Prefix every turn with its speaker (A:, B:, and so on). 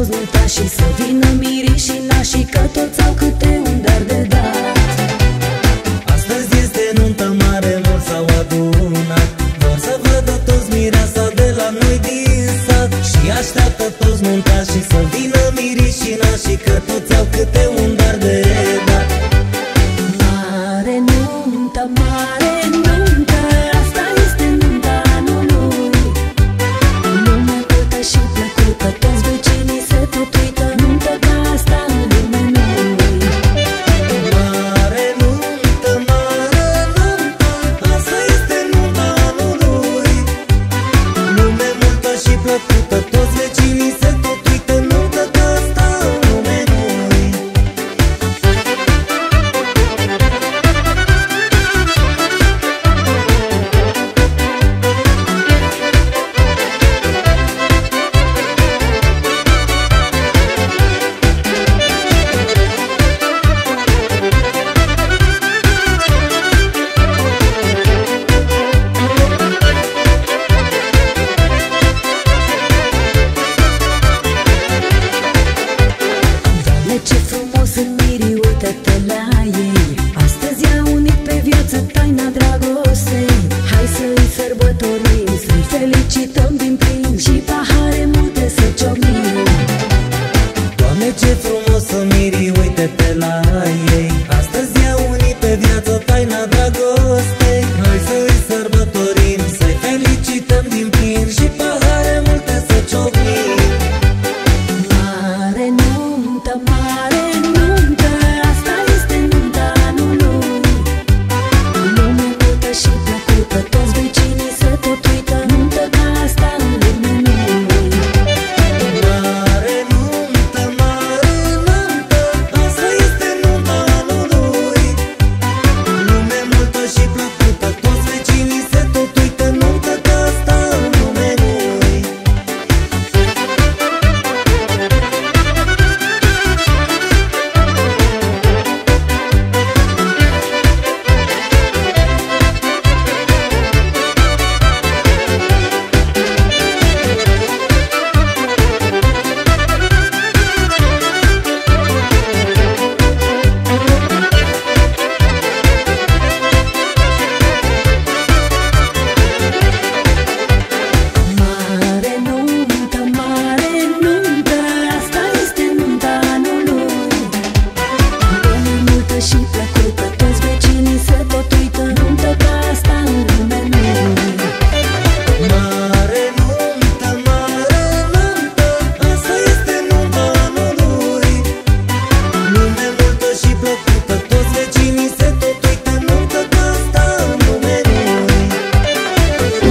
A: toți nuntașii să vină mirii și nașii Că toți au câte un dar de dat.
B: Astăzi este nuntă mare, mulți s-au adunat Vor să vadă toți mireasa de la noi din sat. Și așteaptă toți nuntașii să vină mirii și nașii Că toți au câte un dar de dat
A: dorim. Să-i felicităm din plin Și
B: pahare multe să ciocnim.
A: Doamne ce frumos să miri Uite pe la ei.